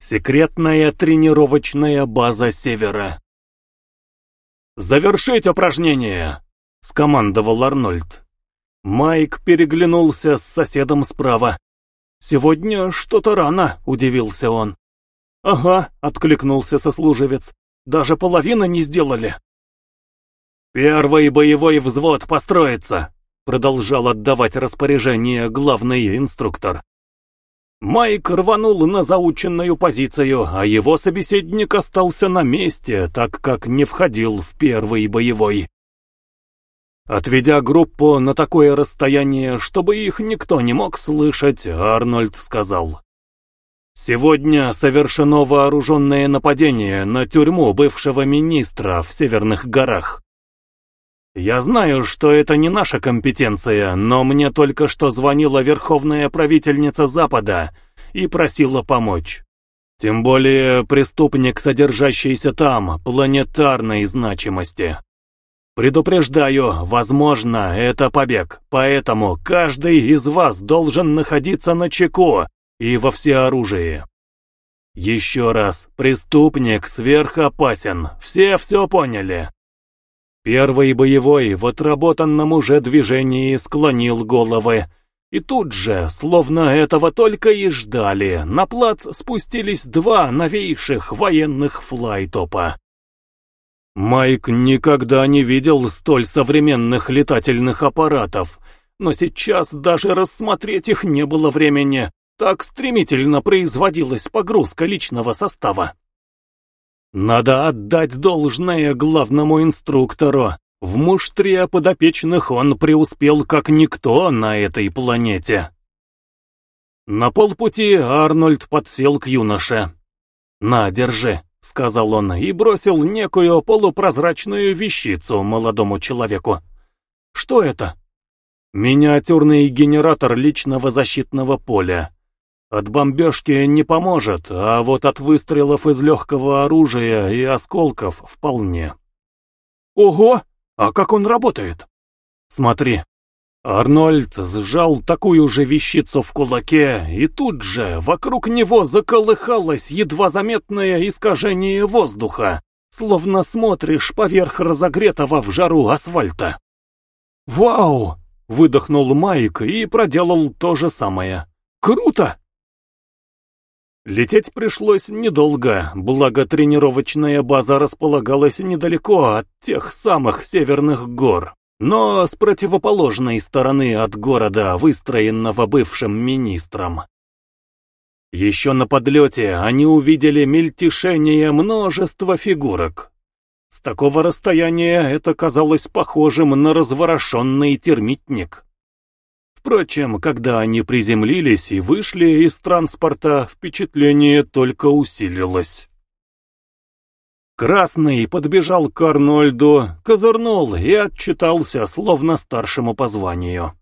Секретная тренировочная база Севера. «Завершить упражнение!» — скомандовал Арнольд. Майк переглянулся с соседом справа. «Сегодня что-то рано», — удивился он. «Ага», — откликнулся сослуживец. «Даже половины не сделали». «Первый боевой взвод построится», — продолжал отдавать распоряжение главный инструктор. Майк рванул на заученную позицию, а его собеседник остался на месте, так как не входил в первый боевой. Отведя группу на такое расстояние, чтобы их никто не мог слышать, Арнольд сказал. «Сегодня совершено вооруженное нападение на тюрьму бывшего министра в Северных горах. Я знаю, что это не наша компетенция, но мне только что звонила верховная правительница Запада и просила помочь. Тем более преступник, содержащийся там, планетарной значимости. Предупреждаю, возможно, это побег, поэтому каждый из вас должен находиться на чеку и во всеоружии. Еще раз, преступник сверхопасен, все все поняли. Первый боевой в отработанном уже движении склонил головы. И тут же, словно этого только и ждали, на плац спустились два новейших военных флайтопа. Майк никогда не видел столь современных летательных аппаратов, но сейчас даже рассмотреть их не было времени, так стремительно производилась погрузка личного состава. Надо отдать должное главному инструктору. В муштре подопечных он преуспел как никто на этой планете. На полпути Арнольд подсел к юноше. «На, держи», — сказал он и бросил некую полупрозрачную вещицу молодому человеку. «Что это?» «Миниатюрный генератор личного защитного поля. От бомбежки не поможет, а вот от выстрелов из легкого оружия и осколков вполне. Ого! А как он работает? Смотри. Арнольд сжал такую же вещицу в кулаке, и тут же вокруг него заколыхалось едва заметное искажение воздуха, словно смотришь поверх разогретого в жару асфальта. «Вау!» — выдохнул Майк и проделал то же самое. «Круто!» Лететь пришлось недолго, благо тренировочная база располагалась недалеко от тех самых северных гор, но с противоположной стороны от города, выстроенного бывшим министром. Еще на подлете они увидели мельтешение множества фигурок. С такого расстояния это казалось похожим на разворошенный термитник. Впрочем, когда они приземлились и вышли из транспорта, впечатление только усилилось. Красный подбежал к Арнольду, козырнул и отчитался, словно старшему по званию.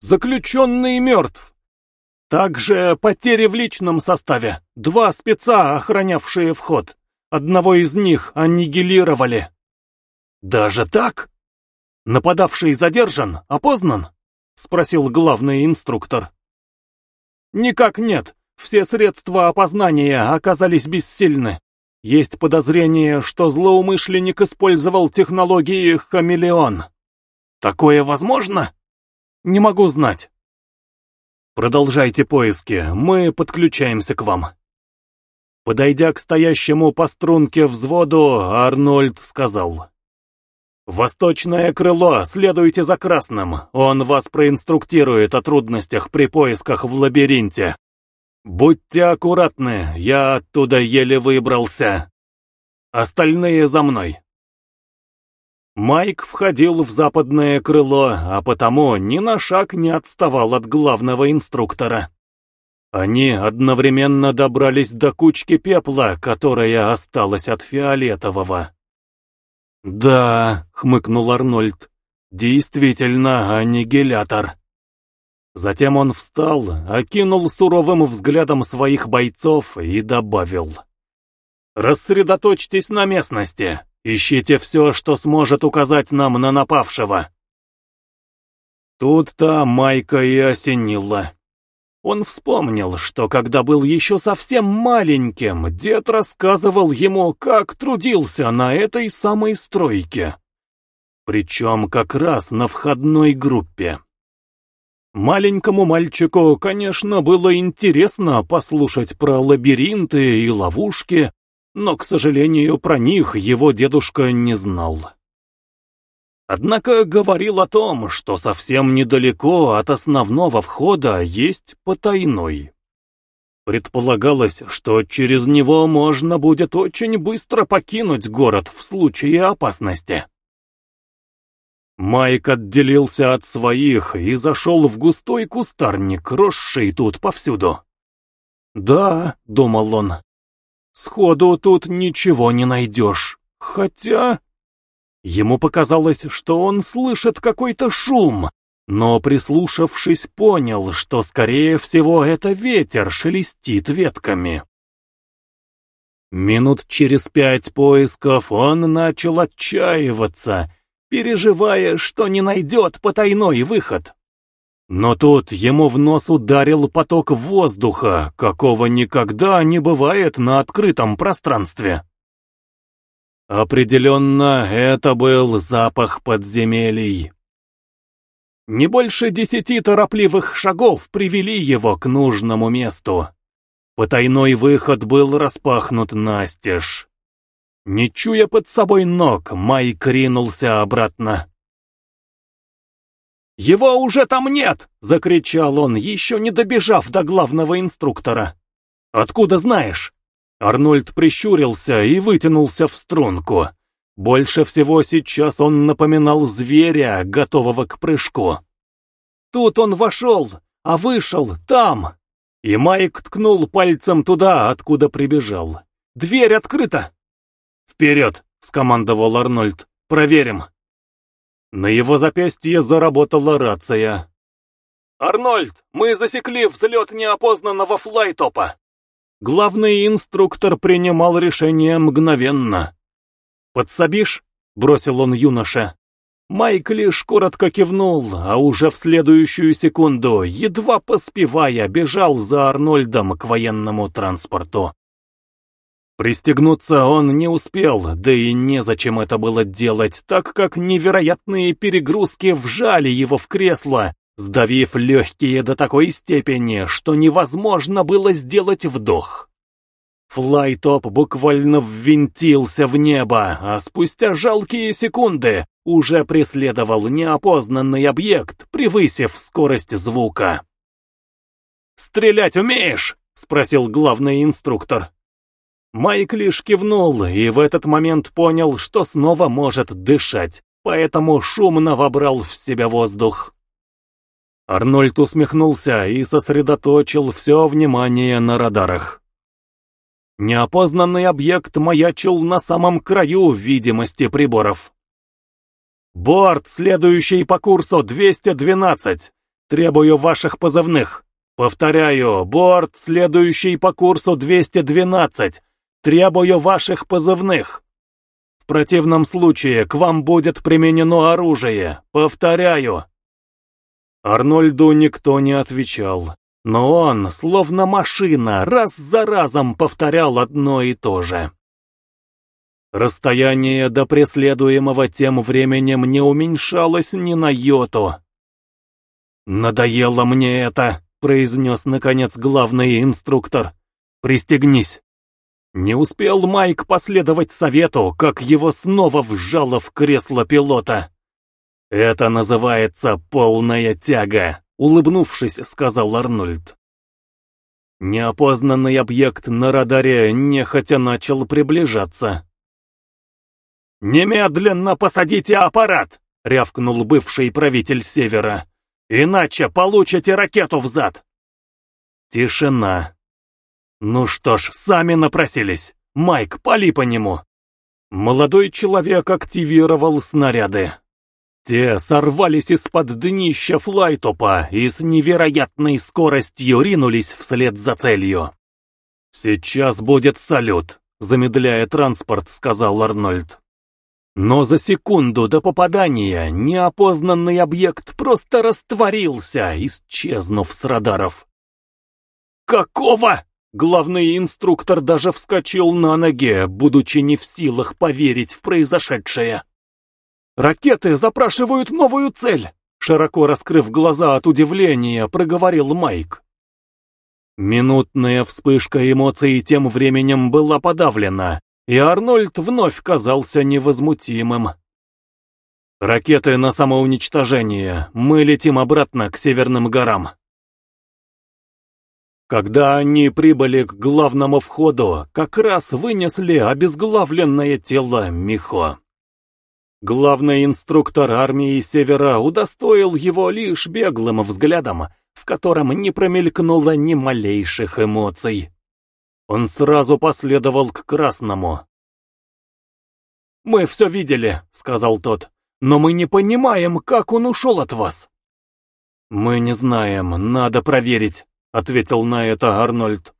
«Заключенный мертв. Также потери в личном составе. Два спеца, охранявшие вход. Одного из них аннигилировали». «Даже так? Нападавший задержан, опознан?» — спросил главный инструктор. «Никак нет. Все средства опознания оказались бессильны. Есть подозрение, что злоумышленник использовал технологии «Хамелеон». Такое возможно? Не могу знать. Продолжайте поиски, мы подключаемся к вам. Подойдя к стоящему по струнке взводу, Арнольд сказал. «Восточное крыло, следуйте за красным, он вас проинструктирует о трудностях при поисках в лабиринте. Будьте аккуратны, я оттуда еле выбрался. Остальные за мной». Майк входил в западное крыло, а потому ни на шаг не отставал от главного инструктора. Они одновременно добрались до кучки пепла, которая осталась от фиолетового. «Да», — хмыкнул Арнольд, — «действительно аннигилятор». Затем он встал, окинул суровым взглядом своих бойцов и добавил. «Рассредоточьтесь на местности, ищите все, что сможет указать нам на напавшего». Тут-то Майка и осенила. Он вспомнил, что когда был еще совсем маленьким, дед рассказывал ему, как трудился на этой самой стройке. Причем как раз на входной группе. Маленькому мальчику, конечно, было интересно послушать про лабиринты и ловушки, но, к сожалению, про них его дедушка не знал. Однако говорил о том, что совсем недалеко от основного входа есть потайной. Предполагалось, что через него можно будет очень быстро покинуть город в случае опасности. Майк отделился от своих и зашел в густой кустарник, росший тут повсюду. «Да», — думал он, — «сходу тут ничего не найдешь, хотя...» Ему показалось, что он слышит какой-то шум, но, прислушавшись, понял, что, скорее всего, это ветер шелестит ветками. Минут через пять поисков он начал отчаиваться, переживая, что не найдет потайной выход. Но тут ему в нос ударил поток воздуха, какого никогда не бывает на открытом пространстве. Определенно, это был запах подземелий. Не больше десяти торопливых шагов привели его к нужному месту. Потайной выход был распахнут настежь. Не чуя под собой ног, Майк ринулся обратно. «Его уже там нет!» — закричал он, еще не добежав до главного инструктора. «Откуда знаешь?» Арнольд прищурился и вытянулся в струнку. Больше всего сейчас он напоминал зверя, готового к прыжку. Тут он вошел, а вышел там. И Майк ткнул пальцем туда, откуда прибежал. «Дверь открыта!» «Вперед!» — скомандовал Арнольд. «Проверим!» На его запястье заработала рация. «Арнольд, мы засекли взлет неопознанного флайтопа!» Главный инструктор принимал решение мгновенно. «Подсобишь?» — бросил он юноша. Майк лишь коротко кивнул, а уже в следующую секунду, едва поспевая, бежал за Арнольдом к военному транспорту. Пристегнуться он не успел, да и незачем это было делать, так как невероятные перегрузки вжали его в кресло, сдавив легкие до такой степени, что невозможно было сделать вдох. Флайтоп буквально ввинтился в небо, а спустя жалкие секунды уже преследовал неопознанный объект, превысив скорость звука. «Стрелять умеешь?» — спросил главный инструктор. Майк лишь кивнул и в этот момент понял, что снова может дышать, поэтому шумно вобрал в себя воздух. Арнольд усмехнулся и сосредоточил все внимание на радарах. Неопознанный объект маячил на самом краю видимости приборов. «Борт, следующий по курсу 212. Требую ваших позывных. Повторяю, борт, следующий по курсу 212. Требую ваших позывных. В противном случае к вам будет применено оружие. Повторяю, Арнольду никто не отвечал, но он, словно машина, раз за разом повторял одно и то же. Расстояние до преследуемого тем временем не уменьшалось ни на йоту. «Надоело мне это», — произнес, наконец, главный инструктор. «Пристегнись». Не успел Майк последовать совету, как его снова вжало в кресло пилота. «Это называется полная тяга», — улыбнувшись, сказал Арнольд. Неопознанный объект на радаре нехотя начал приближаться. «Немедленно посадите аппарат!» — рявкнул бывший правитель Севера. «Иначе получите ракету взад!» Тишина. «Ну что ж, сами напросились. Майк, пали по нему!» Молодой человек активировал снаряды. Те сорвались из-под днища флайтопа и с невероятной скоростью ринулись вслед за целью. «Сейчас будет салют», — замедляя транспорт, сказал Арнольд. Но за секунду до попадания неопознанный объект просто растворился, исчезнув с радаров. «Какого?» Главный инструктор даже вскочил на ноге, будучи не в силах поверить в произошедшее. «Ракеты запрашивают новую цель!» Широко раскрыв глаза от удивления, проговорил Майк. Минутная вспышка эмоций тем временем была подавлена, и Арнольд вновь казался невозмутимым. «Ракеты на самоуничтожение. Мы летим обратно к Северным горам». Когда они прибыли к главному входу, как раз вынесли обезглавленное тело Михо. Главный инструктор армии Севера удостоил его лишь беглым взглядом, в котором не промелькнуло ни малейших эмоций. Он сразу последовал к Красному. «Мы все видели», — сказал тот, — «но мы не понимаем, как он ушел от вас». «Мы не знаем, надо проверить». — ответил на это Арнольд.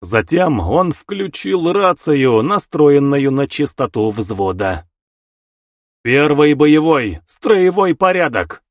Затем он включил рацию, настроенную на частоту взвода. «Первый боевой, строевой порядок!»